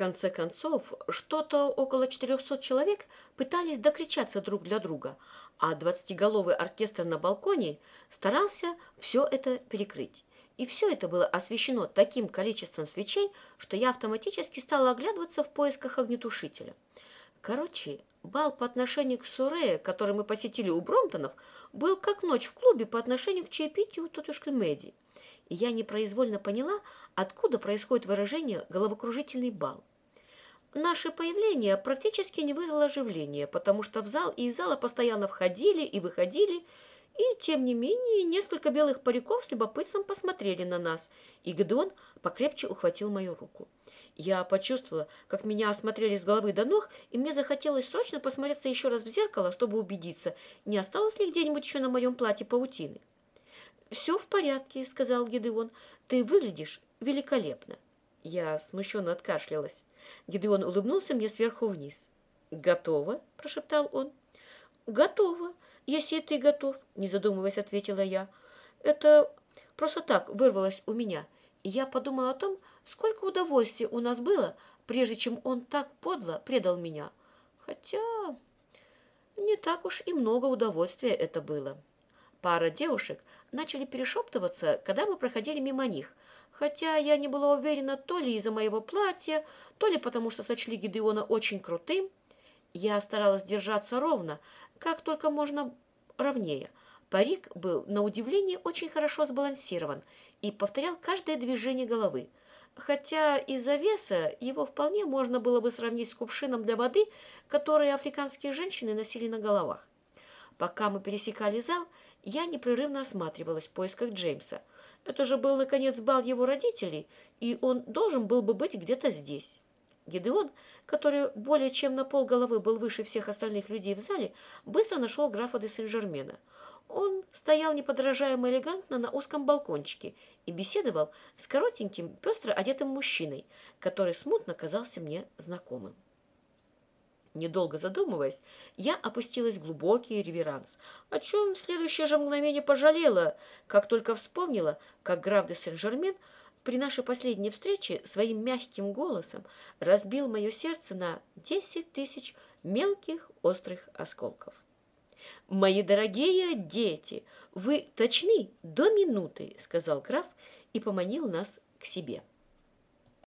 конце концов, что-то около 400 человек пытались докричаться друг для друга, а двадцатиголовый оркестр на балконе старался все это перекрыть. И все это было освещено таким количеством свечей, что я автоматически стала оглядываться в поисках огнетушителя. Короче, бал по отношению к Суре, который мы посетили у Бромтонов, был как ночь в клубе по отношению к чаепитию тетушки Мэдди. Я непроизвольно поняла, откуда происходит выражение «головокружительный бал». Наше появление практически не вызвало оживления, потому что в зал и из зала постоянно входили и выходили, и, тем не менее, несколько белых париков с любопытством посмотрели на нас, и Гедон покрепче ухватил мою руку. Я почувствовала, как меня осмотрели с головы до ног, и мне захотелось срочно посмотреться еще раз в зеркало, чтобы убедиться, не осталось ли где-нибудь еще на моем платье паутины. «Все в порядке», — сказал Гедеон. «Ты выглядишь великолепно». Я смущенно откашлялась. Гедеон улыбнулся мне сверху вниз. «Готово?» – прошептал он. «Готово, если ты готов», – не задумываясь, ответила я. «Это просто так вырвалось у меня, и я подумала о том, сколько удовольствия у нас было, прежде чем он так подло предал меня. Хотя не так уж и много удовольствия это было». Пара девушек начали перешептываться, когда мы проходили мимо них, хотя я не была уверена то ли из-за моего платья, то ли потому что сочли Гидеона очень крутым. Я старалась держаться ровно, как только можно ровнее. Парик был, на удивление, очень хорошо сбалансирован и повторял каждое движение головы, хотя из-за веса его вполне можно было бы сравнить с кувшином для воды, который африканские женщины носили на головах. Пока мы пересекали зал, я непрерывно осматривалась в поисках Джеймса. Это же был, наконец, бал его родителей, и он должен был бы быть где-то здесь. Гидеон, который более чем на пол головы был выше всех остальных людей в зале, быстро нашел графа де Сен-Жермена. Он стоял неподражаемо элегантно на узком балкончике и беседовал с коротеньким, пестро одетым мужчиной, который смутно казался мне знакомым. Недолго задумываясь, я опустилась в глубокий реверанс, о чем в следующее же мгновение пожалела, как только вспомнила, как граф де Сен-Жермен при нашей последней встрече своим мягким голосом разбил мое сердце на десять тысяч мелких острых осколков. «Мои дорогие дети, вы точны до минуты», — сказал граф и поманил нас к себе.